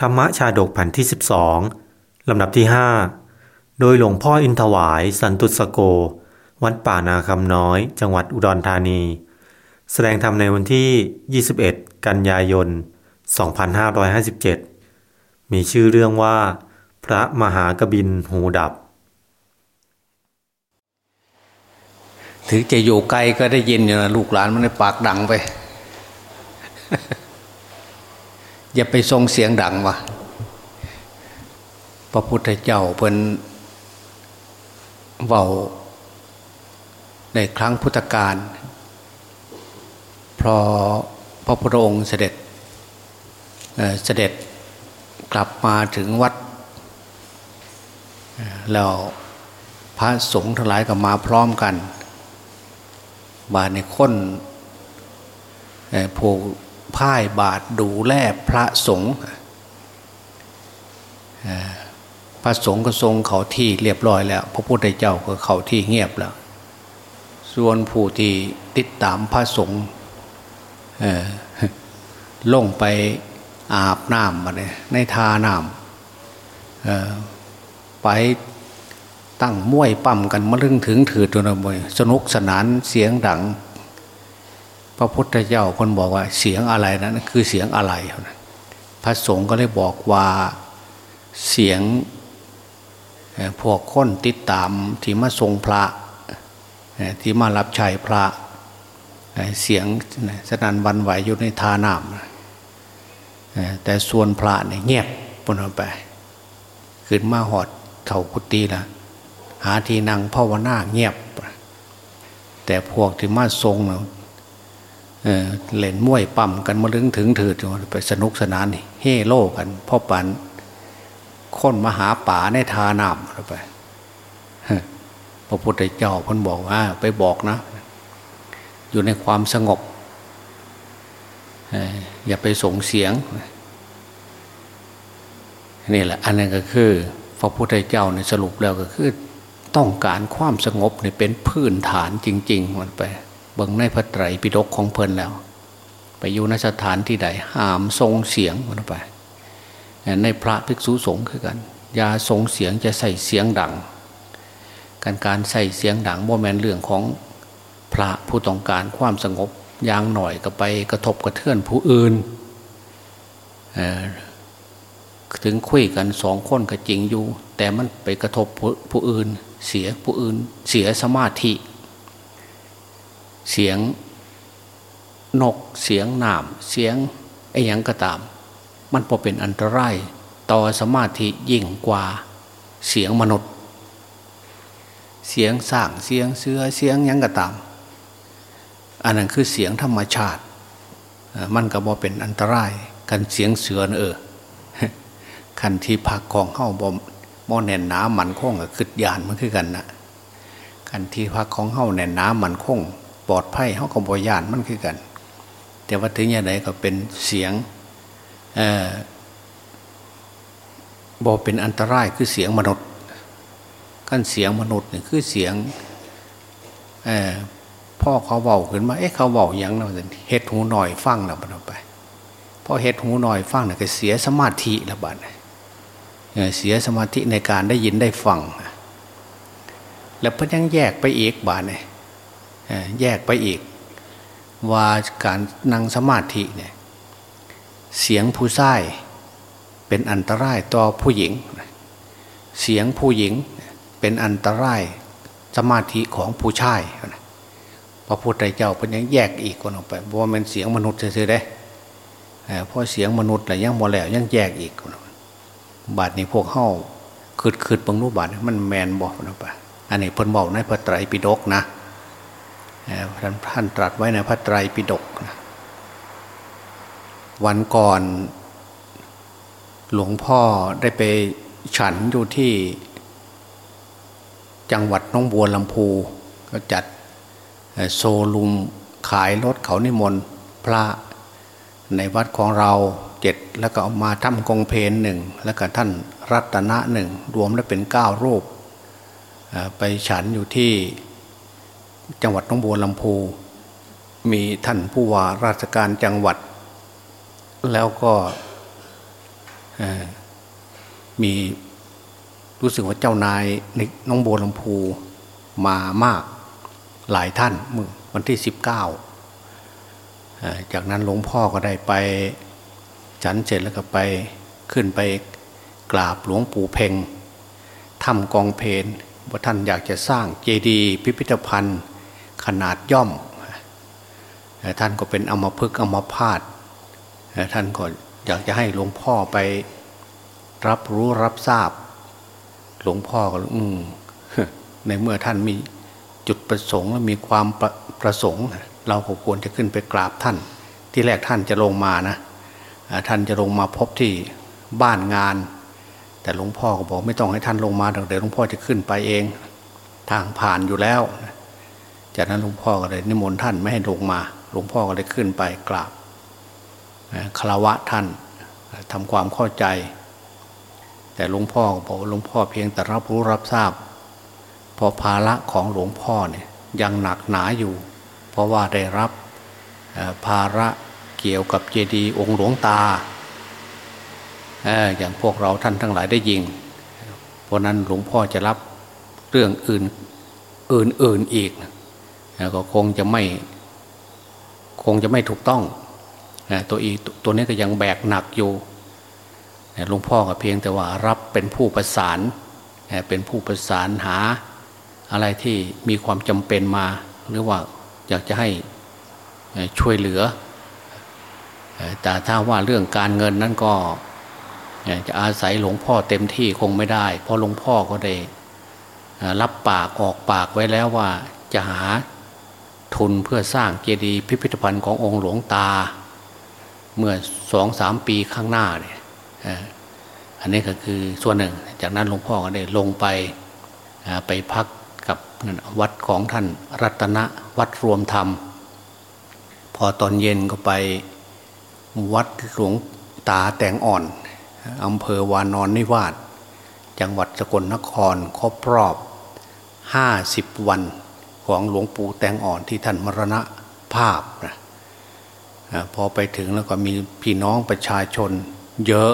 ธรรมชาดกแผ่นที่ 12 ลำดับที่ 5 โดยหลวงพ่ออินทวาย สันตุสโก วัดป่านาคำน้อย จังหวัดอุดรธานี แสดงธรรมในวันที่ 21 กันยายน 2557 มีชื่อเรื่องว่า พระมหากบินหูดับ ถึงจะอยู่ไกลก็ได้ยินอยู่นะลูกหลานมันในปากดังไป อย่าไปทรงเสียงดังวะพระพุทธเจ้าเพิ่นเว้าในครั้งพุทธกาลพอพระพุทธองค์เสด็จเเสด็จกลับมาถึงวัดแล้วพระสงฆ์ทั้งหลายก็มาพร้อมกัน บาในค้นผูก พ่ายบาทดูแลพระสงฆ์พระสงฆ์ก็ทรงเขาที่เรียบร้อยแล้ว พระพุทธเจ้าก็เขาที่เงียบแล้ว ส่วนผู้ที่ติดตามพระสงฆ์ลงไปอาบน้ำมาเนี่ยในทาน้ำไปตั้งม้วยปั่มกันมาลึงถึงถือตัวนมวยสนุกสนานเสียงดัง พระพุทธเจ้าคนบอกว่าเสียงอะไรนะั้นคือเสียงอะไรพระสงฆ์ก็เลยบอกว่าเสียงพวกคนติดตามที่มาทรงพระที่มารับใช้พระเสียงสนันวันไหวอยู่ในทานามแต่ส่วนพระเนี่ยเงียบปนไปขึ้นมาหอดเถ่ากุฏินะหาทีนั่งภาวนาเงียบ แต่พวกที่มาทรง เล่นมวยปั่มกันมาลึงถึงถือไปสนุกสนานเฮ่โลกันพ่อปันค้นมหาป่าในทานามไปพระพุทธเจ้าพันบอกว่าไปบอกนะ อยู่ในความสงบอย่าไปส่งเสียงนี่แหละ อันนั้นก็คือ พระพุทธเจ้าในสรุปแล้วก็คือ ต้องการความสงบเนี่เป็นพื้นฐานจริง ๆ มันไป เบิ่งในพระไตรปิฎกของเพลินแล้ว ไปอยู่ในสถานที่ใดห้ามทรงเสียงมันไป ในพระภิกษุสงฆ์คือกันยาทรงเสียงจะใส่เสียงดัง การการใส่เสียงดังโมแมนเรื่องของพระผู้ต้องการความสงบยางหน่อยก็ไปกระทบกระเทือนผู้อื่นถึงคุยกันสองคนก็จริงอยู่ แต่มันไปกระทบผู้อื่น เสียผู้อื่น เสียสมาธิ เสียงนกเสียงนามเสียงไอ้ยังก็ตาม มันพอเป็นอันตรายต่อสมาธิยิ่งกว่าเสียงมนุษย์ เสียงสร้างเสียงเสือเสียงยังก็ตาม อันนั้นคือเสียงธรรมชาติ มันก็บอเป็นอันตรายกันเสียงเสือเออคันที่พักของเข้าบอมอแน่นน้ำมันคงกับคืดยานมันคือกันนะคันที่พักของเข้าแน่นน้ำมันคง ปลอดภัยเขาก็บอยานมันคือกัน แต่ว่าถึงอย่างไรก็เป็นเสียงบอเป็นอันตรายคือเสียงมนุษย์ขั้นเสียงมนุษย์เนี่ยคือเสียงพ่อเขาเบาขึ้นมา เอ๊ะเขาเบาอย่างเราเฮ็ดหูหน่อยฟังแล้วบันไปพอเฮ็ดหูหน่อยฟังเนี่ยก็เสียสมาธิแล้วบัดเสียสมาธิในการได้ยินได้ฟังแล้วพยังแยกไปอีกบาดเนี่ย แยกไปอีก ว่าการนั่งสมาธิเนี่ยเสียงผู้ชายเป็นอันตรายต่อผู้หญิง เสียงผู้หญิงเป็นอันตรายสมาธิของผู้ชายพระพุทธเจ้าเป็นยังแยกอีกคนออกไปเพราะว่ามันเสียงมนุษย์เฉยๆได้เพราะเสียงมนุษย์อะไรยังโมแล้วยังแยกอีกบาดนี้พวกเข้าคืดคืดบังรูบาดมันแมนบอกนะปะอันนี้เพิ่นบอกในพระไตรปิฎกนะ ท่านตรัสไว้ในพระไตรปิฎกวันก่อน หลวงพ่อได้ไปฉันอยู่ที่ จังหวัดน้องบัวลำพู ก็จัดโซลุมขายรถเขานิมนต์พระในวัดของเราเจ็ดแล้วก็เอามาทำกองเพนหนึ่งแล้วก็ท่านรัตนะหนึ่งรวมแล้วเป็นเก้ารูปไปฉันอยู่ที่ จังหวัดน้องบัวลำพูมีท่านผู้ว่าราชการจังหวัด แล้วก็มีรู้สึกว่าเจ้านายในน้องโบลำพูมามากหลายท่านเมื่อวันที่สิบเก้าจากนั้นหลวงพ่อก็ได้ไปฉันเสร็จแล้วก็ไปขึ้นไปกราบหลวงปู่เพ่งทำกองเพนว่าท่านอยากจะสร้างเจดีย์พิพิธภัณฑ์ ขนาดย่อม ท่านก็เป็นอมพึกอมพาตท่านก็อยากจะให้หลวงพ่อไปรับรู้รับทราบ หลวงพ่อก็อืมในเมื่อท่านมีจุดประสงค์และมีความประประสงค์ เราก็ควรจะขึ้นไปกราบท่าน ที่แรกท่านจะลงมานะท่านจะลงมาพบที่บ้านงาน แต่หลวงพ่อก็บอกไม่ต้องให้ท่านลงมาเดี๋ยวหลวงพ่อจะขึ้นไปเอง ทางผ่านอยู่แล้ว จากนั้นหลวงพ่อก็เลยนิมนต์ท่านไม่ให้ลงมา หลวงพ่อก็เลยขึ้นไปกราบคารวะท่านทำความเข้าใจ แต่หลวงพ่อบอกหลวงพ่อเพียงแต่รับรู้รับทราบ พอภาระของหลวงพ่อเนี่ยยังหนักหนาอยู่ เพราะว่าได้รับภาระเกี่ยวกับเจดีย์องค์หลวงตาอย่างพวกเราท่านทั้งหลายได้ยิง เพราะนั้นหลวงพ่อจะรับเรื่องอื่นอื่นอื่นอีก ก็คงจะไม่คงจะไม่ถูกต้องตัวอีตัวนี้ก็ยังแบกหนักอยู่หลวงพ่อก็เพียงแต่ว่ารับเป็นผู้ประสานเป็นผู้ประสานหาอะไรที่มีความจำเป็นมา หรือว่าอยากจะให้ช่วยเหลือ แต่ถ้าว่าเรื่องการเงินนั้นก็จะอาศัยหลวงพ่อเต็มที่คงไม่ได้ เพราะหลวงพ่อก็ได้รับปากออกปากไว้แล้วว่าจะหา ทุนเพื่อสร้างเจดีย์พิพิธภัณฑ์ขององค์หลวงตา เมื่อสองสามปีข้างหน้าเนี่ยอันนี้ก็คือส่วนหนึ่ง จากนั้นหลวงพ่อก็ได้ลงไปไปพักกับวัดของท่านรัตนวัดรวมธรรม พอตอนเย็นก็ไปวัดหลวงตาแตงอ่อนอำเภอวานอนนิวาสจังหวัดสกลนครครบรอบห้าสิบวัน ของหลวงปู่แตงอ่อนที่ท่านมรณะภาพนะพอไปถึงแล้วก็มีพี่น้องประชาชนเยอะ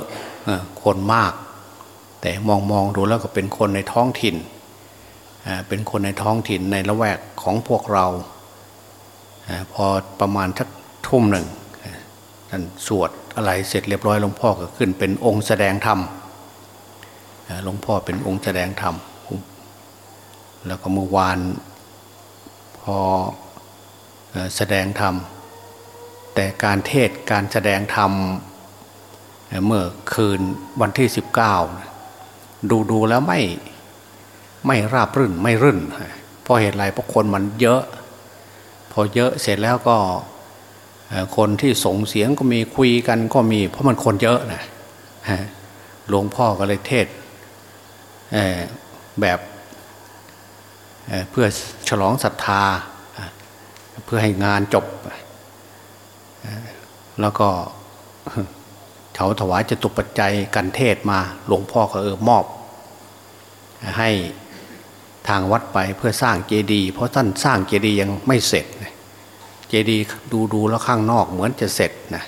คนมาก แต่มองมองดูแล้วก็เป็นคนในท้องถิ่น เป็นคนในท้องถิ่นในละแวกของพวกเราพอประมาณสักทุ่มหนึ่งท่านสวดอะไรเสร็จเรียบร้อยหลวงพ่อก็ขึ้นเป็นองค์แสดงธรรมหลวงพ่อเป็นองค์แสดงธรรมแล้วก็เมื่อวาน พอแสดงธรรม แต่การเทศการแสดงธรรมเมื่อคืนวันที่สิบเก้าดูดูแล้วไม่ไม่ราบรื่นไม่รื่นเพราะเหตุไรเพราะคนมันเยอะ พอเยอะเสร็จแล้วก็คนที่ส่งเสียงก็มีคุยกันก็มี เพราะมันคนเยอะนะหลวงพ่อก็เลยเทศแบบ เพื่อฉลองศรัทธา เพื่อให้งานจบ แล้วก็เขาถวายจตุปัจจัยกันเทศมาหลวงพ่อก็เออมอบ ให้ทางวัดไปเพื่อสร้างเจดีย์เพราะท่านสร้างเจดีย์ยังไม่เสร็จเจดีย์ดูดูแล้วข้างนอกเหมือนจะเสร็จนะ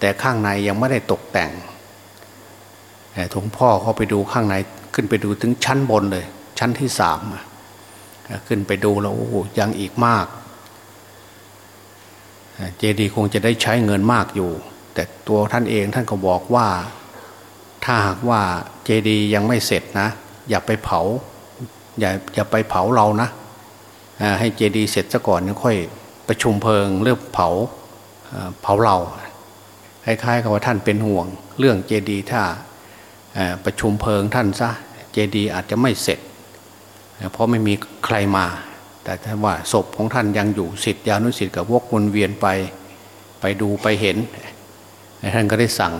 แต่ข้างในยังไม่ได้ตกแต่งหลวงพ่อเขาไปดูข้างในขึ้นไปดูถึงชั้นบนเลย ชั้นที่สาม ขึ้นไปดูแล้วโอ้ยังอีกมาก เจดีย์คงจะได้ใช้เงินมากอยู่ แต่ตัวท่านเองท่านก็บอกว่า ถ้าหากว่าเจดีย์ยังไม่เสร็จนะ อย่าไปเผา อย่าอย่าไปเผาเรานะให้เจดีย์เสร็จซะก่อนค่อยประชุมเพลิงเรื่องเผาเผาเราคล้ายๆกับว่าท่านเป็นห่วง เรื่องเจดีย์ถ้าประชุมเพลิงท่านซะเจดีย์อาจจะไม่เสร็จ เพราะไม่มีใครมา แต่ถ้าว่าศพของท่านยังอยู่สิทธิานุสิทธิ์กับวกวนเวียนไปไปดูไปเห็น ท่านก็ได้สั่ง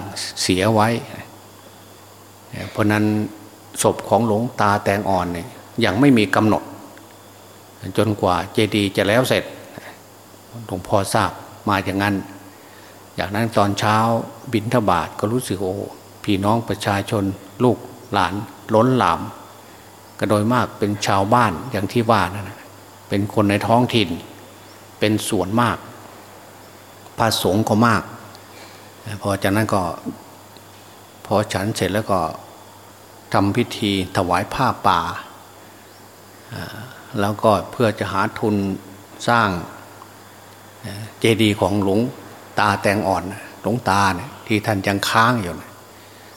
เสียไว้ เพราะนั้นศพของหลวงตาแตงอ่อนเนี่ยยังไม่มีกำหนด จนกว่าเจดีย์จะแล้วเสร็จหลวงพ่อทราบมาอย่างนั้นอย่างนั้นตอนเช้าบินทบาทก็รู้สึกโอ้พี่น้องประชาชนลูกหลานล้นหลาม ก็โดยมากเป็นชาวบ้านอย่างที่ว่านั่นเป็นคนในท้องถิ่น เป็นส่วนมากพระสงฆ์ก็มาก พอจากนั้นก็พอฉันเสร็จแล้วก็ทำพิธีถวายผ้าป่า แล้วก็เพื่อจะหาทุนสร้างเจดีย์ของหลวงตาแตงอ่อนหลวงตาเนี่ยที่ท่านยังค้างอยู่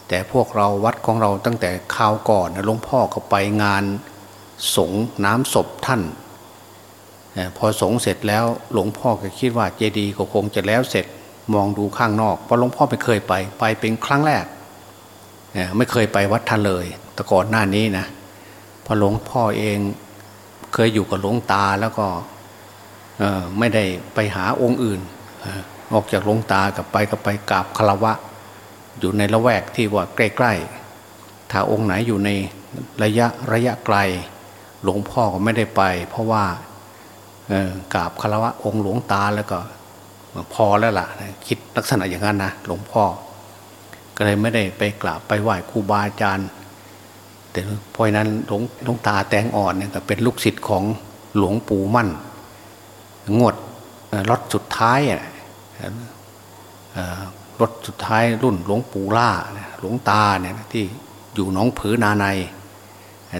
แต่พวกเราวัดของเราตั้งแต่คราวก่อนหลวงพ่อก็ไปงานสงน้ำศพท่านพอสงเสร็จแล้วหลวงพ่อก็คิดว่าเจดีย์ก็คงจะแล้วเสร็จมองดูข้างนอกเพราะหลวงพ่อไม่เคยไป ไปเป็นครั้งแรกไม่เคยไปวัดท่านเลย แต่ก่อนหน้านี้นะพอหลวงพ่อเองเคยอยู่กับหลวงตาแล้วก็ไม่ได้ไปหาองค์อื่นออกจากหลวงตากับไปก็ไปกราบคารวะ อยู่ในละแวกที่ว่าใกล้ๆ ถ้าองค์ไหนอยู่ในระยะระยะไกล หลวงพ่อก็ไม่ได้ไป เพราะว่ากราบคารวะองค์หลวงตาแล้วก็พอแล้วล่ะ คิดลักษณะอย่างนั้นนะหลวงพ่อ ก็เลยไม่ได้ไปกราบไปไหว้ครูบาอาจารย์ แต่เพราะนั้นหลวงหลวงตาแตงอ่อนเนี่ยก็เป็นลูกศิษย์ของหลวงปู่มั่น งวดรถสุดท้าย รถสุดท้ายรุ่นหลวงปู่ล่าหลวงตาเนี่ยที่อยู่น้องผือนาใน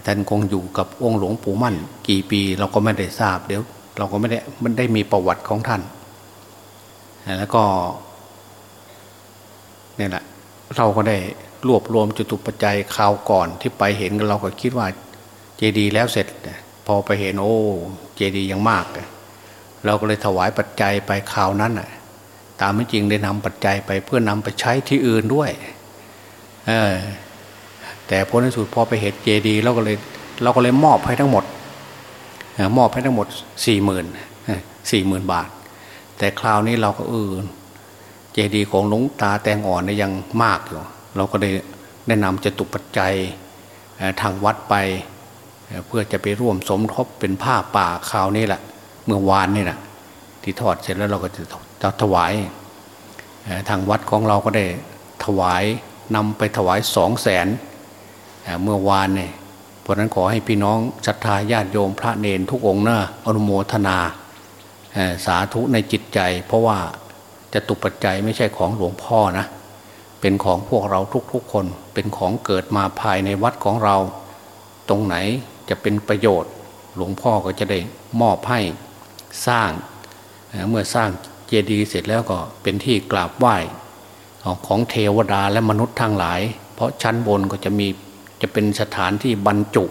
ท่านคงอยู่กับองค์หลวงปู่มั่น กี่ปีเราก็ไม่ได้ทราบเดี๋ยว เราก็ไม่ได้มันได้มีประวัติของท่าน แล้วก็เนี่ยแหละเราก็ได้รวบรวมจุตุปัจจัยข่าวก่อนที่ไปเห็นเราก็คิดว่าเจดีแล้วเสร็จ พอไปเห็นโอ้เจดียังมาก เราก็เลยถวายปัจจัยไปข่าวนั้น ตามไม่จริงได้นำปัจจัยไปเพื่อนำไปใช้ที่อื่นด้วยเออแต่ผลในสุดพอไปเห็นเจดีเราก็เลยเราก็เลยมอบให้ทั้งหมดมอบให้ทั้งหมดสี่หมื่นสี่หมื่นบาท แต่คราวนี้เราก็เออเจดีของหลวงตาแตงอ่อนเนี่ยยังมากอยู่เราก็ได้แนะนำจะตุปัจจัยทางวัดไปเพื่อจะไปร่วมสมทบเป็นผ้าป่าคราวนี้แหละเมื่อวานนี่แหละที่ทอดเสร็จแล้วเราก็จะ จะถวายทางวัดของเราก็ได้ถวายนำไปถวายสองแสนเมื่อวานเนี่ยเพราะนั้นขอให้พี่น้องศรัทธาญาติโยมพระเนนทุกองค์นะอนุโมทนาสาธุในจิตใจ เพราะว่าจะตุปัจจัยไม่ใช่ของหลวงพ่อนะ เป็นของพวกเราทุกๆคน เป็นของเกิดมาภายในวัดของเรา ตรงไหนจะเป็นประโยชน์ หลวงพ่อก็จะได้มอบให้สร้าง เมื่อสร้าง เจดีย์เสร็จแล้วก็เป็นที่กราบไหว้ของเทวดาและมนุษย์ทั้งหลาย เพราะชั้นบนก็จะมีจะเป็นสถานที่บรรจุ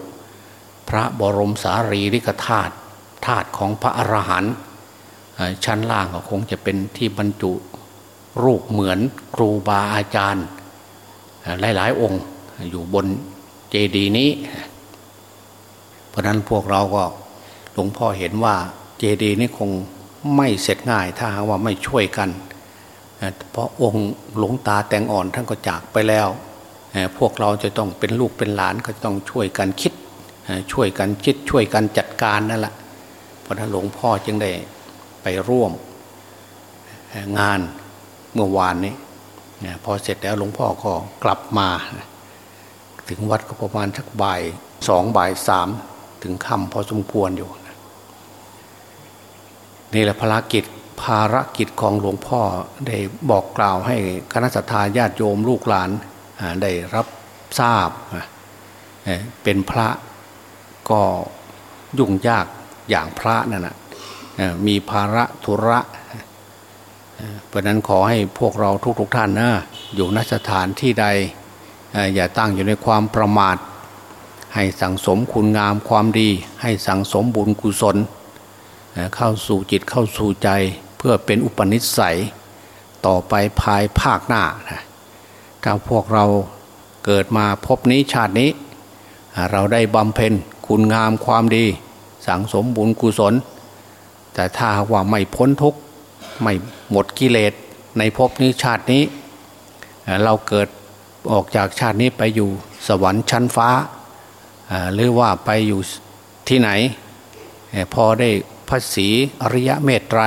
พระบรมสารีริกธาตุธาตุของพระอรหันต์ชั้นล่างก็คงจะเป็นที่บรรจุรูปเหมือนครูบาอาจารย์ หลายๆ องค์อยู่บนเจดีย์นี้ เพราะนั้นพวกเราก็หลวงพ่อเห็นว่าเจดีย์นี้คง ไม่เสร็จง่ายถ้าว่าไม่ช่วยกัน เพราะองค์หลวงตาแตงอ่อนท่านก็จากไปแล้ว พวกเราจะต้องเป็นลูกเป็นหลานก็ต้องช่วยกันคิดช่วยกันคิดช่วยกันจัดการนั่นแหละเพราะนั้นหลวงพ่อจึงได้ไปร่วมงานเมื่อวานนี้พอเสร็จแล้วหลวงพ่อก็กลับมา ถึงวัดก็ประมาณสักบ่ายสองบ่ายสามถึงค่ำพอสมควรอยู่ นี่แหละภารกิจภารกิจของหลวงพ่อได้บอกกล่าวให้คณะสัตยาญาติโยมลูกหลานได้รับทราบเป็นพระก็ยุ่งยากอย่างพระนั่นนะมีภาระธุระเพราะนั้นขอให้พวกเราทุกๆทท่านนะอยู่นสถานที่ใด อย่าตั้งอยู่ในความประมาท ให้สั่งสมคุณงามความดี ให้สั่งสมบุญกุศล เข้าสู่จิตเข้าสู่ใจเพื่อเป็นอุปนิสัย ต่อไปภายภาคหน้าถ้าพวกเราเกิดมาพบนี้ชาตินี้ เราได้บำเพ็ญคุณงามความดี สังสมบุญกุศล แต่ถ้าว่าไม่พ้นทุกข์ไม่หมดกิเลสในภพนี้ชาตินี้ เราเกิดออกจากชาตินี้ไปอยู่สวรรค์ชั้นฟ้า หรือว่าไปอยู่ที่ไหน พอได้ พระศีอริยะเมตไตร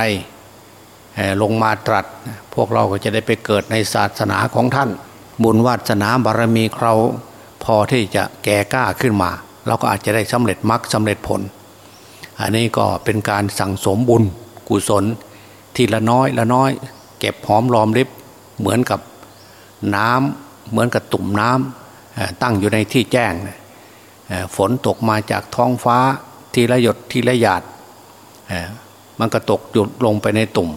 ลงมาตรัส พวกเราก็จะได้ไปเกิดในศาสนาของท่าน บุญวาสนาบารมีเราพอที่จะแก่กล้าขึ้นมา เราก็อาจจะได้สำเร็จมรรคสำเร็จผล อันนี้ก็เป็นการสั่งสมบุญกุศลทีละน้อยละน้อย เก็บหอมรอมริบเหมือนกับน้ำเหมือนกับตุ่มน้ำตั้งอยู่ในที่แจ้ง ฝนตกมาจากท้องฟ้าทีละหยดทีละหยาด มันก็ตกหยดลงไปในตุ่ม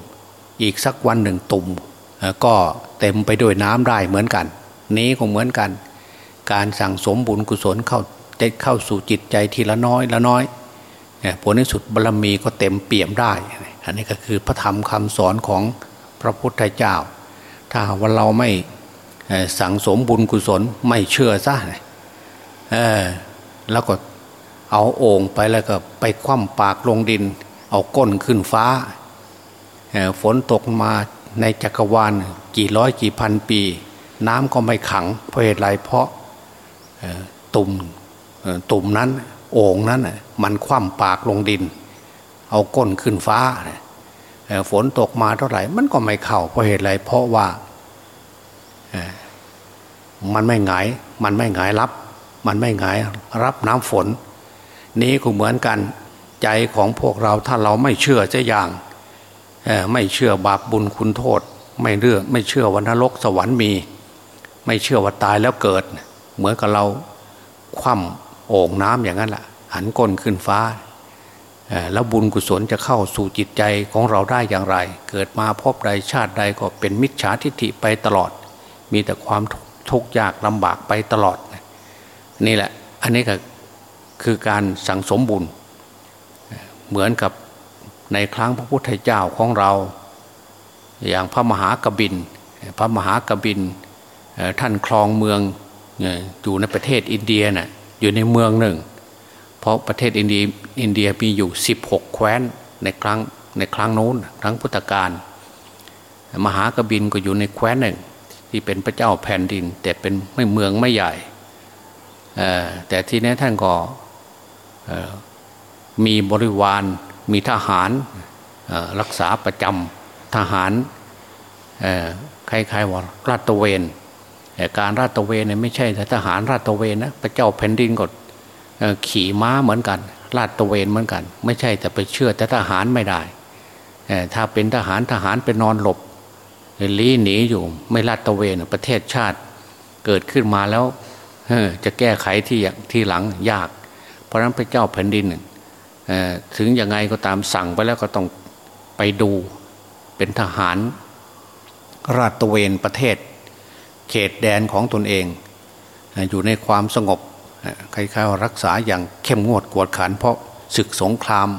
อีกสักวันหนึ่งตุ่มก็เต็มไปด้วยน้ำได้เหมือนกัน นี้ก็เหมือนกัน การสั่งสมบุญกุศลเข้าเข้าสู่จิตใจทีละน้อยละน้อยผลในสุดบารรมีก็เต็มเปี่ยมได้ อันนี้ก็คือพระธรรมคำสอนของพระพุทธเจ้า ถ้าว่าเราไม่สั่งสมบุญกุศลไม่เชื่อซะแล้วก็เอาโอ่งไปแล้วก็ไปคว่ำปากลงดิน เอาก้นขึ้นฟ้า ฝนตกมาในจักรวาลกี่ร้อยกี่พันปี น้ำก็ไม่ขัง เพราะเหตุไรเพราะตุ่มตุ่มนั้นโอ่งนั้นมันคว่ำปากลงดิน เอาก้นขึ้นฟ้า ฝนตกมาเท่าไหร่ มันก็ไม่เข้าเพราะเหตุไรเพราะว่ามันไม่หงาย มันไม่หงายรับ มันไม่หงายรับน้ำฝน นี้ก็เหมือนกัน ใจของพวกเราถ้าเราไม่เชื่อจะอย่างไม่เชื่อบาปบุญคุณโทษ ไม่เรื่องไม่เชื่อวันนรกสวรรค์มี ไม่เชื่อว่าตายแล้วเกิด เหมือนกับเราคว่ำโอ่งน้ำอย่างนั้นแหละหันก้นขึ้นฟ้าแล้วบุญกุศลจะเข้าสู่จิตใจของเราได้อย่างไร เกิดมาพบใดชาติใดก็เป็นมิจฉาทิฏฐิไปตลอด มีแต่ความทุกข์ยากลำบากไปตลอด นี่แหละ อันนี้ก็คือการสั่งสมบุญ เหมือนกับในครั้งพระพุทธเจ้าของเรา อย่างพระมหากบิน พระมหากบินท่านคลองเมืองอยู่ในประเทศอินเดียนะ่ะอยู่ในเมืองหนึ่ง เพราะประเทศอินเดียอินเดียมีอยู่ 16 แคว้นในครั้งในครั้งโน้นครั้งพุทธกาลมหากบินก็อยู่ในแคว้นหนึ่ง ที่เป็นพระเจ้าแผ่นดิน แต่เป็นไม่เมืองไม่ใหญ่แต่ทีนี้ท่านก็ มีบริวาร มีทหารรักษาประจำทหารคล้ายๆว่าราตเวนการราตเวนเนี่ยไม่ใช่แต่ทหารราตเวนนะพระเจ้าแผ่นดินก็ขี่ม้าเหมือนกันลาดตเวนเหมือนกัน ไม่ใช่แต่ไปเชื่อแต่ทหารไม่ได้ถ้าเป็นทหารทหารไปนอนหลบลี้หนีอยู่ไม่ลาดตะเวนประเทศชาติเกิดขึ้นมาแล้วจะแก้ไขที่ที่หลังยาก เพราะนั้นพระเจ้าแผ่นดิน ถึงยังไงก็ตามสั่งไปแล้วก็ต้องไปดูเป็นทหาร ราตเวนประเทศ เขตแดนของตนเอง อยู่ในความสงบคล้ายๆรักษาอย่างเข้มงวดกวดขัน เพราะศึกสงคราม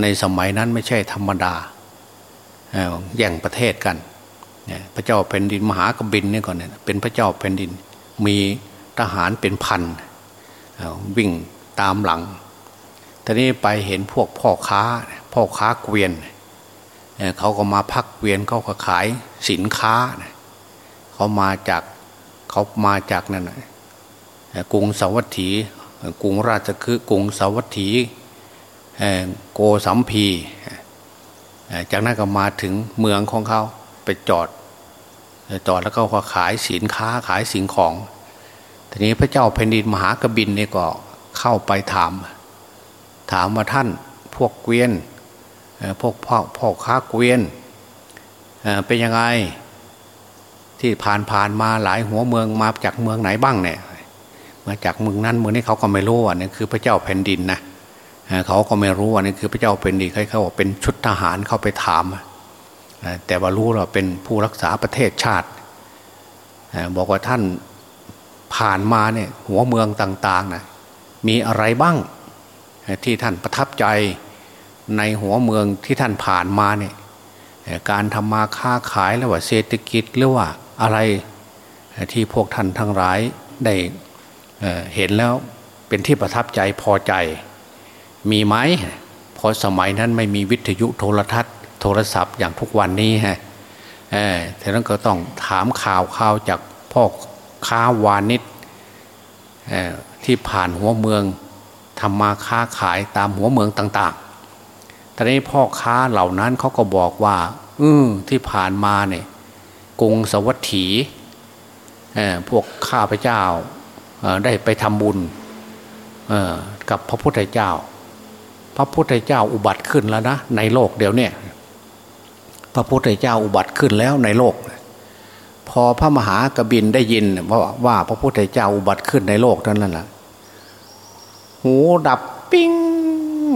ในสมัยนั้นไม่ใช่ธรรมดาแย่งประเทศกัน พระเจ้าแผ่นดินมหากบินนี่ก่อนเนี่ยเป็นพระเจ้าแผ่นดินมีทหารเป็นพันวิ่งตามหลัง ทีนี้ไปเห็นพวกพ่อค้า พ่อค้าเกวียนเขาก็มาพักเกวียนเขาก็ขายสินค้าเขามาจากเขามาจากนั่นกรุงสาวัตถีกรุงราชคือกรุงสาวัตถีโกสัมพีจากนั้นก็มาถึงเมืองของเขาไปจอดจอดแล้วก็ขายสินค้าขายสิ่งของ ทีนี้พระเจ้าแผ่นดินมหากบินเนี่ก็เข้าไปถาม ถามว่าท่านพวกเกวียนพวกพ่อพ่อค้าเกวียนเป็นยังไงที่ผ่านผ่านมาหลายหัวเมืองมาจากเมืองไหนบ้างเนี่ยมาจากเมืองนั้นเมืองนี้เขาก็ไม่รู้ว่านี่คือพระเจ้าแผ่นดินนะเขาก็ไม่รู้ว่านี่คือพระเจ้าแผ่นดินเขาบอกเป็นชุดทหารเข้าไปถามแต่ว่ารู้เราเป็นผู้รักษาประเทศชาติบอกว่าท่านผ่านมาเนี่ยหัวเมืองต่างๆนะมีอะไรบ้าง ที่ท่านประทับใจในหัวเมืองที่ท่านผ่านมาเนี่ยการทำมาค้าขายหรือว่าเศรษฐกิจหรือว่าอะไรที่พวกท่านทั้งหลายได้เห็นแล้วเป็นที่ประทับใจพอใจมีไหมเพราะสมัยนั้นไม่มีวิทยุโทรทัศน์ โทรศัพท์อย่างทุกวันนี้ฮะแต่นั้นก็ต้องถามข่าวข่าวจากพ่อค้าวานิชที่ผ่านหัวเมือง ทำมาค้าขายตามหัวเมืองต่างๆตอนนี้พ่อค้าเหล่านั้นเขาก็บอกว่าอือที่ผ่านมาเนี่ยกรุงสวัสถีพวกข้าพเจ้าได้ไปทำบุญกับพระพุทธเจ้า พระพุทธเจ้าอุบัติขึ้นแล้วนะในโลกเดี๋ยวนี้พระพุทธเจ้าอุบัติขึ้นแล้วในโลก พอพระมหากบินได้ยินว่าว่าพระพุทธเจ้าอุบัติขึ้นในโลกนั้นแหละ หูดับปิ้ง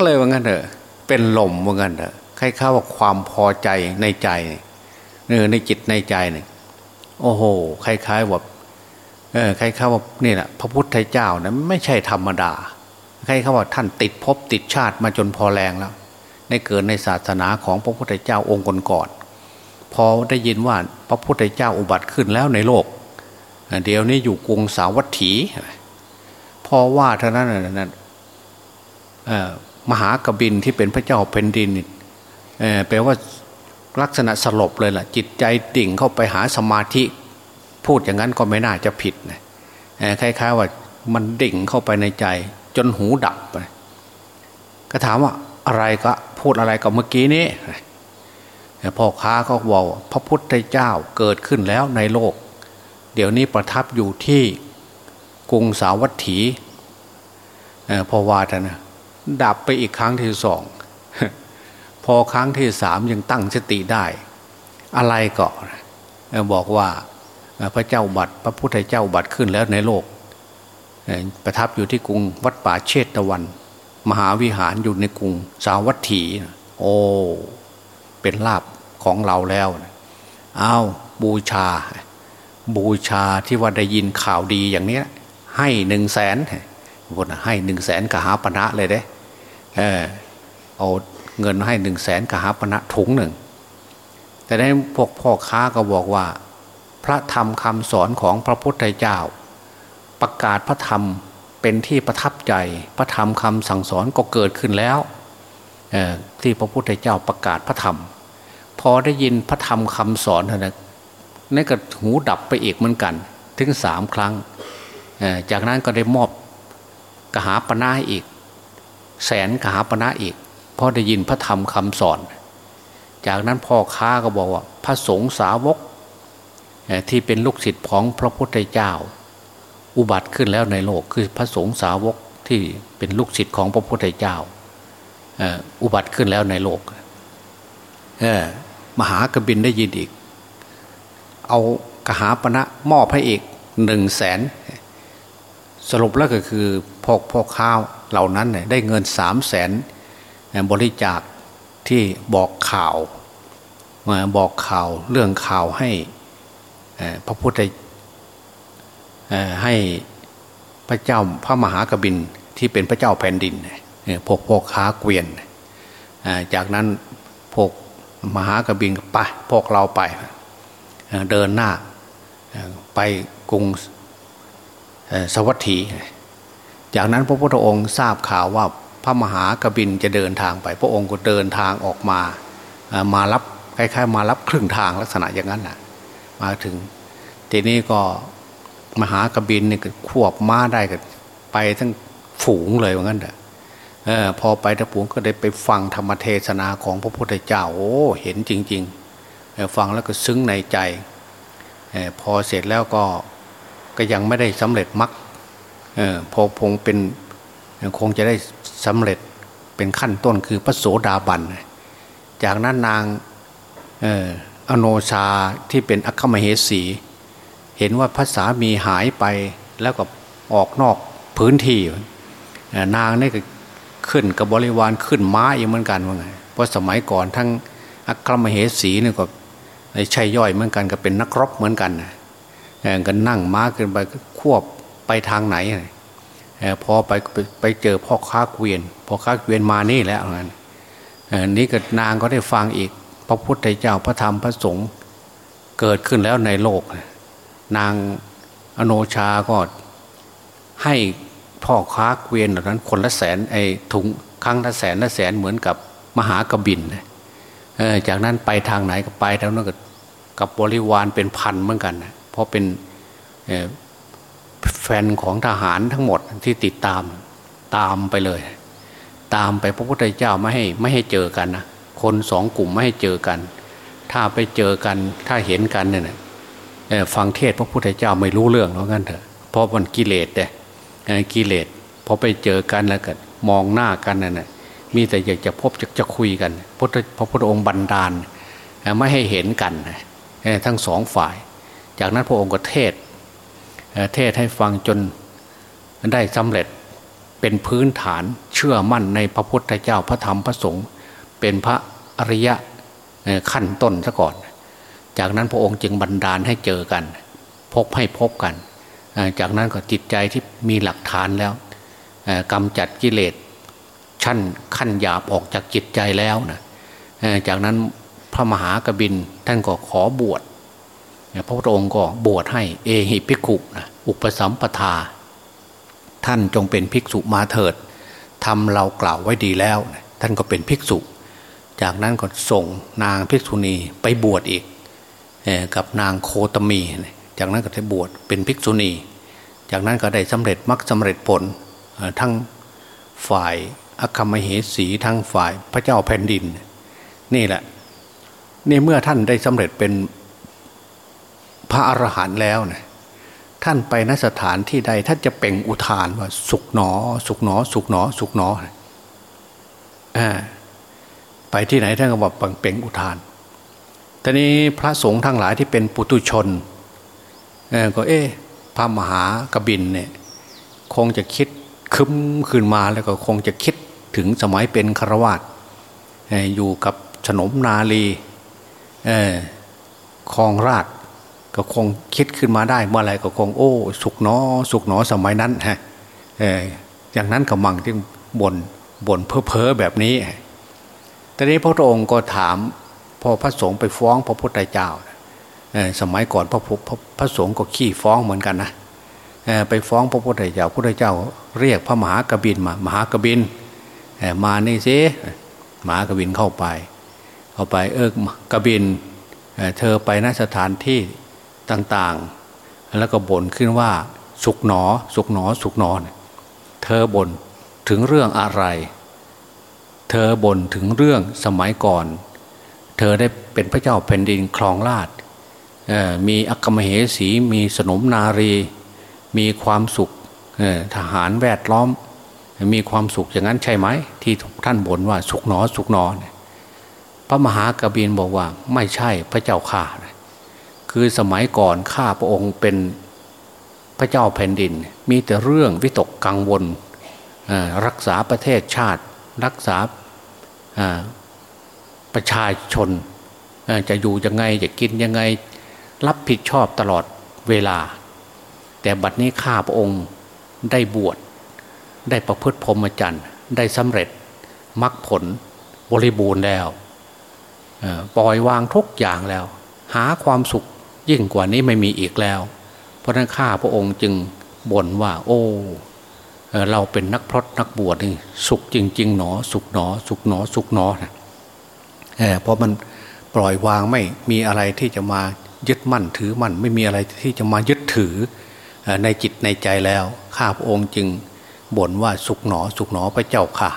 เลยว่างั้นเถอะเป็นลมว่างั้นเถอะใครข้าว่าความพอใจในใจเออในจิตในใจเนี่ยโอ้โหคล้ายๆว่าเออคล้ายๆว่านี่แหละพระพุทธเจ้านะไม่ใช่ธรรมดาใครเขาว่าท่านติดภพติดชาติมาจนพอแรงแล้ว ในเกิดในศาสนาของพระพุทธเจ้าองค์ก่อนๆพอได้ยินว่าพระพุทธเจ้าอุบัติขึ้นแล้วในโลก เดี๋ยวนี้อยู่กรุงสาวัตถี พอว่าเท่านั้นนั้นมหากบินที่เป็นพระเจ้าแผ่นดินแปลว่าลักษณะสลบเลยล่ะ จิตใจดิ่งเข้าไปหาสมาธิ พูดอย่างนั้นก็ไม่น่าจะผิดนะคล้ายๆว่ามันดิ่งเข้าไปในใจ จนหูดับไปก็ถามว่าอะไรก็พูดอะไรกับเมื่อกี้นี้พ่อค้าก็บอกพระพุทธเจ้าเกิดขึ้นแล้วในโลก เดี๋ยวนี้ประทับอยู่ที่ กรุงสาวัตถีพอว่าท่านะดับไปอีกครั้งที่สอง พอครั้งที่สามยังตั้งสติได้ อะไรก็บอกว่าพระเจ้าบัตรพระพุทธเจ้าบัตรขึ้นแล้วในโลก ประทับอยู่ที่กรุงวัดป่าเชตตะวัน มหาวิหารอยู่ในกรุงสาวัตถี โอ้เป็นลาบของเราแล้วเอาบูชา บูชาที่ว่าได้ยินข่าวดีอย่างนี้ ให้หนึ่งแสนบนให้หนึ่งแสนกหาปณะเลยเด้เออเอาเงินให้หนึ่งแสนกหาปณะถุงหนึ่ง แต่ในพวกพ่อค้าก็บอกว่า พระธรรมคำสอนของพระพุทธเจ้า ประกาศพระธรรมเป็นที่ประทับใจ พระธรรมคำสั่งสอนก็เกิดขึ้นแล้วที่พระพุทธเจ้าประกาศพระธรรม พอได้ยินพระธรรมคำสอนนั้นนี่ก็หูดับไปอีกเหมือนกัน ถึงสามครั้ง จากนั้นก็ได้มอบกหาปณะอีก แสนกหาปณะอีกพอได้ยินพระธรรมคำสอน จากนั้นพ่อค้าก็บอกว่า พระสงฆ์สาวกที่เป็นลูกศิษย์ของพระพุทธเจ้า อุบัติขึ้นแล้วในโลกคือพระสงฆ์สาวกที่เป็นลูกศิษย์ของพระพุทธเจ้าอุบัติขึ้นแล้วในโลกมหากบินได้ยินอีก เอากหาปณะมอบให้อีกหนึ่งแสน สรุปแล้วก็คือพกพ่อข้าวเหล่านั้นเนี่ยได้เงินสามแสนบริจาคที่บอกข่าวมาบอกข่าวเรื่องข่าวให้พระพุทธให้พระเจ้าพระมหากบินที่เป็นพระเจ้าแผ่นดินพวกพกค้าเกวียน จากนั้นพวกมหากบินไปพวกเราไปเดินหน้าไปกรุง สวัสดีจากนั้นพระพุทธองค์ทราบข่าวว่าพระมหากบินจะเดินทางไป พระองค์ก็เดินทางออกมามารับคล้ายๆ มารับครึ่งทางลักษณะอย่างนั้นนะมาถึงทีนี้ก็มหากบินเนี่ยควบม้าได้กันไปทั้งฝูงเลยว่างั้นเถอะพอไปทั้งฝูงก็ได้ไปฟังธรรมเทศนาของพระพุทธเจ้าโอ้เห็นจริง ๆ ฟังแล้วก็ซึ้งในใจพอเสร็จแล้วก็ ก็ยังไม่ได้สำเร็จมรรคพอพงเป็นคงจะได้สำเร็จเป็นขั้นต้นคือพระโสดาบัน จากนั้นนางอโนชาที่เป็นอัคคมเหสี เห็นว่าพระสามีหายไปแล้วก็ออกนอกพื้นที่ นางนี่ก็ขึ้นกับบริวารขึ้นม้าอีกเหมือนกันว่าไงเพราะสมัยก่อนทั้งอัคคมเหสีนี่ก็ใช่ย่อยเหมือนกันก็เป็นนักรบเหมือนกัน ก็นั่งม้าขึ้นไปควบไปทางไหนพอไปไปเจอพ่อค้าเกวียนพ่อค้าเกวียนมานี่แล้วงั้นนี้ก็นางก็ได้ฟังอีก พระพุทธเจ้าพระธรรมพระสงฆ์เกิดขึ้นแล้วในโลก นางอโนชาก็ให้พ่อค้าเกวียนเหล่านั้น คนละแสนไอ้ถุงครั้งละแสนละแสนเหมือนกับมหากบินจากนั้นไปทางไหนก็ไปทางนั้นก็กับบริวารเป็นพันเหมือนกัน เพราะเป็นแฟนของทหารทั้งหมดที่ติดตามตามไปเลย ตามไปพระพุทธเจ้าไม่ให้ไม่ให้เจอกันนะคนสองกลุ่มไม่ให้เจอกัน ถ้าไปเจอกันถ้าเห็นกันเนี่ยฟังเทศพระพุทธเจ้าไม่รู้เรื่องแล้วกันเถอะเพราะมันกิเลสเ่ยกิเลสพอไปเจอกันแล้วก็มองหน้ากันนั่นมีแต่อยากจะพบจะจะคุยกันพระพุทธองค์บันดาลไม่ให้เห็นกันทั้งสองฝ่าย จากนั้นพระองค์ก็เทศเทศให้ฟังจนได้สำเร็จเป็นพื้นฐานเชื่อมั่นในพระพุทธเจ้าพระธรรมพระสงฆ์เป็นพระอริยะขั้นต้นซะก่อน จากนั้นพระองค์จึงบันดาลให้เจอกัน พบให้พบกัน จากนั้นก็จิตใจที่มีหลักฐานแล้วกำจัดกิเลสชั้นขั้นหยาบออกจากจิตใจแล้วนะจากนั้นพระมหากบินท่านก็ขอบวช พระพุทธองค์ก็บวชให้เอหิภิกขุนะอุปสัมปทา ท่านจงเป็นภิกษุมาเถิดทำเรากล่าวไว้ดีแล้ว ท่านก็เป็นภิกษุ จากนั้นก็ส่งนางภิกษุณีไปบวชอีกกับนางโคตมี จากนั้นก็ได้บวชเป็นภิกษุณี จากนั้นก็ได้สำเร็จมรรคสาเร็จผลทั้งฝ่ายอัคมเหสีทั้งฝ่ายพระเจ้าแผ่นดิน นี่แหละนี่เมื่อท่านได้สำเร็จเป็น ระอรหันต์แล้วนะท่านไปนสถานที่ใดท่านจะเป่งอุทานว่า สุกหนอ สุกหนอ สุกหนอ สุกหนออ่าไปที่ไหนท่านก็บอกเป่งอุทานตอนนี้พระสงฆ์ทั้งหลายที่เป็นปุตุชนก็เอ๊ะพระมหากบินเนี่ยคงจะคิดคึมขึ้นมาแล้วก็คงจะคิดถึงสมัยเป็นครวาตอยู่กับฉนมนาลีคลองราช ก็คงคิดขึ้นมาได้เมื่อไรก็คงโอ้สุกหนอสุกหนอสมัยนั้นฮะอย่างนั้นก็มั่งที่บนบนเพ้อเพ้อแบบนี้ตอนนี้พระองค์ก็ถามพอพระสงฆ์ไปฟ้องพระพุทธเจ้าสมัยก่อนพระพระพระสงฆ์ก็ขี้ฟ้องเหมือนกันนะไปฟ้องพระพุทธเจ้าพระพุทธเจ้า เรียกพระมหากบินมามหากบินมานี่สิมหากบินเข้าไป เข้าไปเออกบินเธอไปนสถานที่ ต่างๆ แล้วก็บ่นขึ้นว่าสุกหนอ สุกหนอ สุกหนอเธอบ่นถึงเรื่องอะไร เธอบ่นถึงเรื่องสมัยก่อน เธอได้เป็นพระเจ้าแผ่นดินคลองราชมีอัคมเหสี มีสนมนารี มีความสุขทหารแวดล้อม มีความสุขอย่างนั้นใช่ไหม ที่ท่านบ่นว่าสุกหนอสุกหนอ พระมหากบินบอกว่าไม่ใช่พระเจ้าข่า คือสมัยก่อนข้าพระองค์เป็นพระเจ้าแผ่นดิน มีแต่เรื่องวิตกกังวลรักษาประเทศชาติ รักษาประชาชนจะอยู่ยังไงจะกินยังไง รับผิดชอบตลอดเวลา แต่บัดนี้ข้าพระองค์ได้บวชได้ประพฤติพรหมจรรย์ได้สำเร็จมรรคผลบริบูรณ์แล้วปล่อยวางทุกอย่างแล้ว หาความสุข ยิ่งกว่านี้ไม่มีอีกแล้ว เพราะนั้นข้าพระองค์จึงบ่นว่า โอ้เราเป็นนักพรตนักบวชนี่สุขจริง ๆ หนอ สุขหนอ สุขหนอ สุขหนอนะเพราะมันปล่อยวางไม่มีอะไรที่จะมายึดมั่นถือมั่นไม่มีอะไรที่จะมายึดถือในจิตในใจแล้ว ข้าพระองค์จึงบ่นว่าสุขหนอ สุขหนอพระเจ้าข่า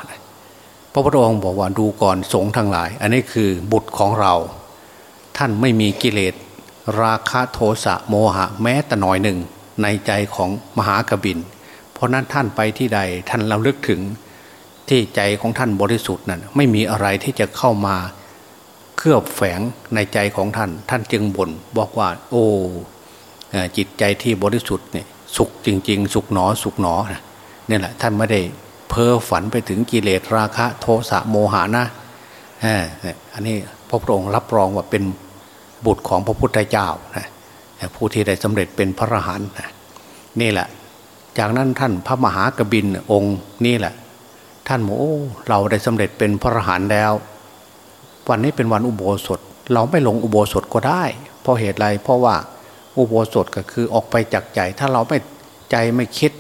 พระพุทธองค์บอกว่าดูก่อนสงฆ์ทั้งหลาย อันนี้คือบุตรของเรา ท่านไม่มีกิเลส ราคะโทสะโมหะแม้แต่น้อยหนึ่งในใจของมหากบิน เพราะนั้นท่านไปที่ใดท่านเราลึกถึงที่ใจของท่านบริสุทธิ์นั้นไม่มีอะไรที่จะเข้ามาเคลือบแฝงในใจของท่าน ท่านจึงบ่นบอกว่า โอ้จิตใจที่บริสุทธิ์เนี่ยสุขจริง ๆ สุขหนอสุขหนอเนี่ยแหละท่านไม่ได้เพ้อฝันไปถึงกิเลสราคะ โทสะโมหะนะอันนี้พระพุทธองค์รับรองว่าเป็น บุตรของพระพุทธเจ้านะผู้ที่ได้สำเร็จเป็นพระอรหันต์นี่แหละ จากนั้นท่านพระมหากบินองค์นี่แหละ ท่านบอกโอ้เราได้สำเร็จเป็นพระอรหันต์แล้ว วันนี้เป็นวันอุโบสถ เราไม่ลงอุโบสถก็ได้ เพราะเหตุไรเพราะว่าอุโบสถก็คือออกไปจากใจ ถ้าเราไม่ใจไม่คิด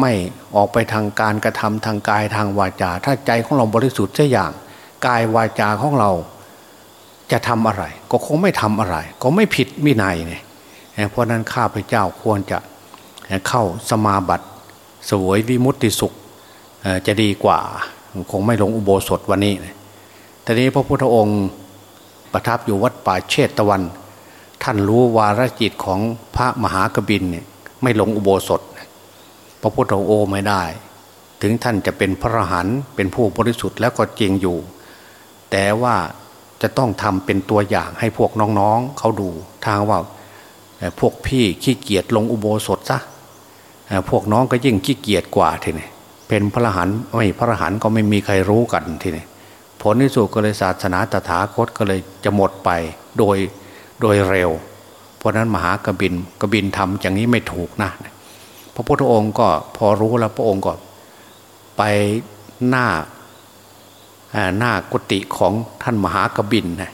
ไม่ออกไปทางการกระทำทางกายทางวาจา ถ้าใจของเราบริสุทธิ์เช่อย่าง กายวาจาของเรา จะทำอะไร ก็คงไม่ทำอะไร ก็ไม่ผิดวินัยเนี่ยเพราะนั้นข้าพเจ้าควรจะเข้าสมาบัติสวยวิมุตติสุขจะดีกว่า คงไม่ลงอุโบสถวันนี้ทีนี้พระพุทธองค์ประทับอยู่วัดป่าเชตตะวัน ท่านรู้วาระจิตของพระมหากบินเนี่ยไม่ลงอุโบสถ พระพุทธองค์โอไม่ได้ ถึงท่านจะเป็นพระหันเป็นผู้บริสุทธิ์แล้วก็จริงอยู่ แต่ว่า จะต้องทำเป็นตัวอย่างให้พวกน้องๆเขาดูทางว่าพวกพี่ขี้เกียจลงอุโบสถซะพวกน้องก็ยิ่งขี้เกียจกว่าทีนี้เป็นพระหันไม่พระหันก็ไม่มีใครรู้กันทีนี้ผลที่สุดก็เลยศาสนาตถาคตก็เลยจะหมดไปโดยโดยเร็ว เพราะนั้นมหากบินกบินทำอย่างนี้ไม่ถูกนะพระพุทธองค์ก็พอรู้แล้วพระองค์ก็ไปหน้า หน้ากุฏิของท่านมหากบินนะ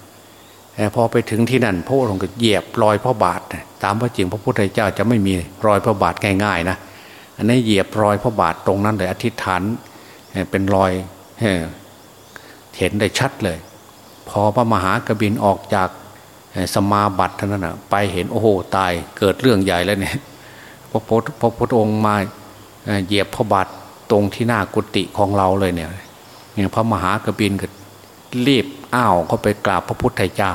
พอไปถึงที่นั่นพระองค์ก็เหยียบรอยพระบาทตามพระจริงพระพุทธเจ้าจะไม่มีรอยพระบาทง่ายๆนะอันนี้เหยียบรอยพระบาทตรงนั้นเลยอธิษฐานเป็นรอยเห็นได้ชัดเลย พอพระมหากบินออกจากสมาบัติเท่านั้นนะไปเห็นโอ้โหตายเกิดเรื่องใหญ่แล้วเนี่ยพระพุทธพระพุทธองค์มาเหยียบพระบาทตรงที่หน้ากุฏิของเราเลยเนี่ย เนี่ยพระมหากบินก็รีบอ้าวเข้าไปกราบพระพุทธเจ้า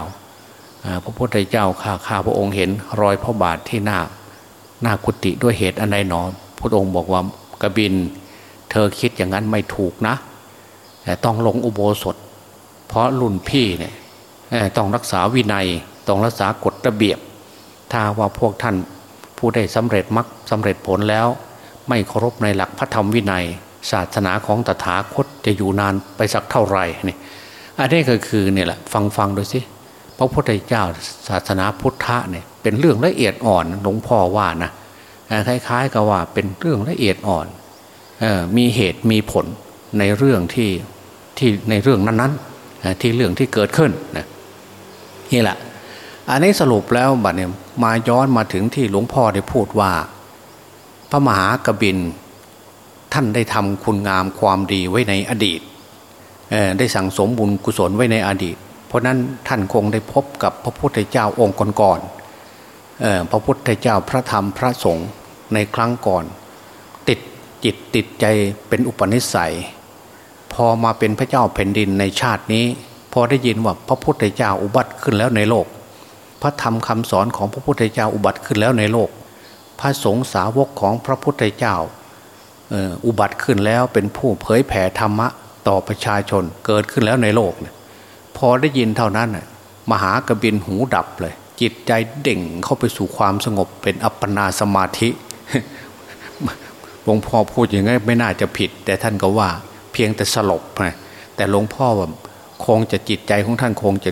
พระพุทธเจ้าข้าข้าพระองค์เห็นรอยพระบาทที่หน้าหน้ากุฏิด้วยเหตุอันใดหนอพระองค์บอกว่ากบิน เธอคิดอย่างนั้นไม่ถูกนะ แต่ต้องลงอุโบสถ เพราะรุ่นพี่เนี่ยต้องรักษาวินัย ต้องรักษากฎระเบียบ ถ้าว่าพวกท่านผู้ได้สำเร็จมรรคสาเร็จผลแล้ว ไม่เคารพในหลักพระธรรมวินัย ศาสนาของตถาคตจะอยู่นานไปสักเท่าไหร่นี่อันนี้ก็คือเนี่ยแหละฟังฟังดูสิพระพุทธเจ้าศาสนาพุทธะเนี่ยเป็นเรื่องละเอียดอ่อนหลวงพ่อว่านะคล้ายๆกับว่าเป็นเรื่องละเอียดอ่อนมีเหตุมีผลในเรื่องที่ที่ในเรื่องนั้นๆที่เรื่องที่เกิดขึ้นนะนี่แหละ อันนี้สรุปแล้วบัดเนี่ยมาย้อนมาถึงที่หลวงพ่อได้พูดว่า พระมหากบิน ท่านได้ทำคุณงามความดีไว้ในอดีต ได้สั่งสมบุญกุศลไว้ในอดีต เพราะนั้นท่านคงได้พบกับพระพุทธเจ้าองค์ก่อนๆพระพุทธเจ้าพระธรรมพระสงฆ์ในครั้งก่อน ติดจิตติดใจเป็นอุปนิสัย พอมาเป็นพระเจ้าแผ่นดินในชาตินี้ พอได้ยินว่าพระพุทธเจ้าอุบัติขึ้นแล้วในโลก พระธรรมคำสอนของพระพุทธเจ้าอุบัติขึ้นแล้วในโลก พระสงฆ์สาวกของพระพุทธเจ้า อุบัติขึ้นแล้วเป็นผู้เผยแผ่ธรรมะต่อประชาชนเกิดขึ้นแล้วในโลกเนี่ยพอได้ยินเท่านั้นมหากบินหูดับเลย จิตใจเด่งเข้าไปสู่ความสงบเป็นอัปปนาสมาธิหลวงพ่อพูดอย่างนี้ไม่น่าจะผิด แต่ท่านก็ว่าเพียงแต่สลบนะแต่หลวงพ่อว่าคงจะจิตใจของท่านคงจะ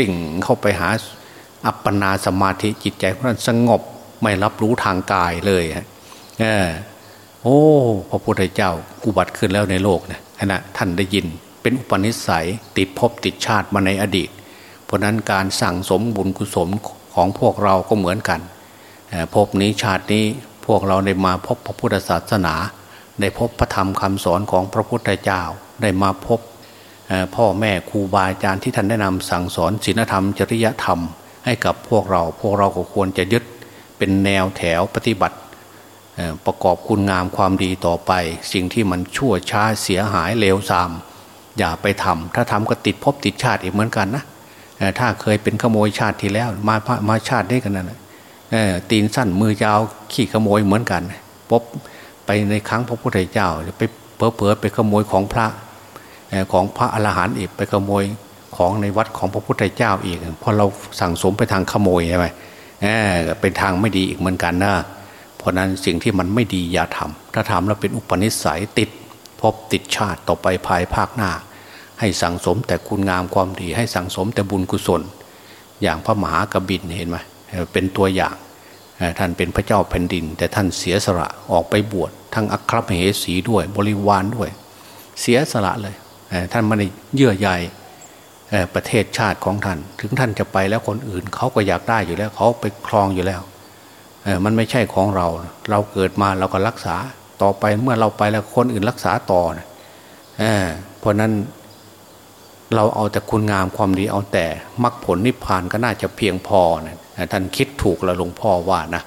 ดิ่งเข้าไปหาอัปปนาสมาธิจิตใจของท่านสงบไม่รับรู้ทางกายเลยเออ โอ้พระพุทธเจ้าอุบัติขึ้นแล้วในโลกนะขณะท่านได้ยินเป็นอุปนิสัยติดภพติดชาติมาในอดีต เพราะนั้นการสั่งสมบุญกุศลของพวกเราก็เหมือนกันภพนี้ชาตินี้พวกเราได้มาพบพระพุทธศาสนาได้พบพระธรรมคำสอนของพระพุทธเจ้าได้มาพบพ่อแม่ครูบาอาจารย์ที่ท่านได้นำสั่งสอนศีลธรรม จริยธรรม ให้กับพวกเราพวกเราก็ควรจะยึดเป็นแนวแถวปฏิบัติ ประกอบคุณงามความดีต่อไป สิ่งที่มันชั่วช้าเสียหายเลวทราม อย่าไปทำถ้าทำก็ติดภพติดชาติอีกเหมือนกันนะถ้าเคยเป็นขโมยชาติที่แล้วมามาชาตินี้กันนั่นตีนสั้นมือยาวขี้ขโมยเหมือนกันพบไปในครั้งพระพุทธเจ้าไปเผลอๆไปขโมยของพระของพระอรหันต์อีกไปขโมยของในวัดของพระพุทธเจ้าอีกเพราะเราสั่งสมไปทางขโมยใช่ไหมเป็นทางไม่ดีอีกเหมือนกันนะ เพราะนั้นสิ่งที่มันไม่ดีอย่าทำถ้าทำแล้วเป็นอุปนิสัยติดพบติดชาติต่อไปภายภาคหน้า ให้สั่งสมแต่คุณงามความดี ให้สั่งสมแต่บุญกุศล อย่างพระมหากบินเห็นไหมเป็นตัวอย่างท่านเป็นพระเจ้าแผ่นดิน แต่ท่านเสียสละออกไปบวชทั้งอัครมเหสีด้วยบริวารด้วย เสียสละเลยท่านไม่ได้เยื่อใยประเทศชาติของท่าน ถึงท่านจะไปแล้วคนอื่นเขาก็อยากได้อยู่แล้วเขาไปครองอยู่แล้ว มันไม่ใช่ของเรา เราเกิดมาเราก็รักษาต่อไปเมื่อเราไปแล้วคนอื่นรักษาต่อนะเพราะนั้นเราเอาแต่คุณงามความดีเอาแต่มรรคผลนิพพานก็น่าจะเพียงพอนะท่านคิดถูกแล้วหลวงพ่อว่านะ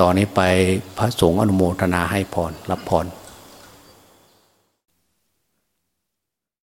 ตอนนี้ไปพระสงฆ์อนุโมทนาให้พรรับพร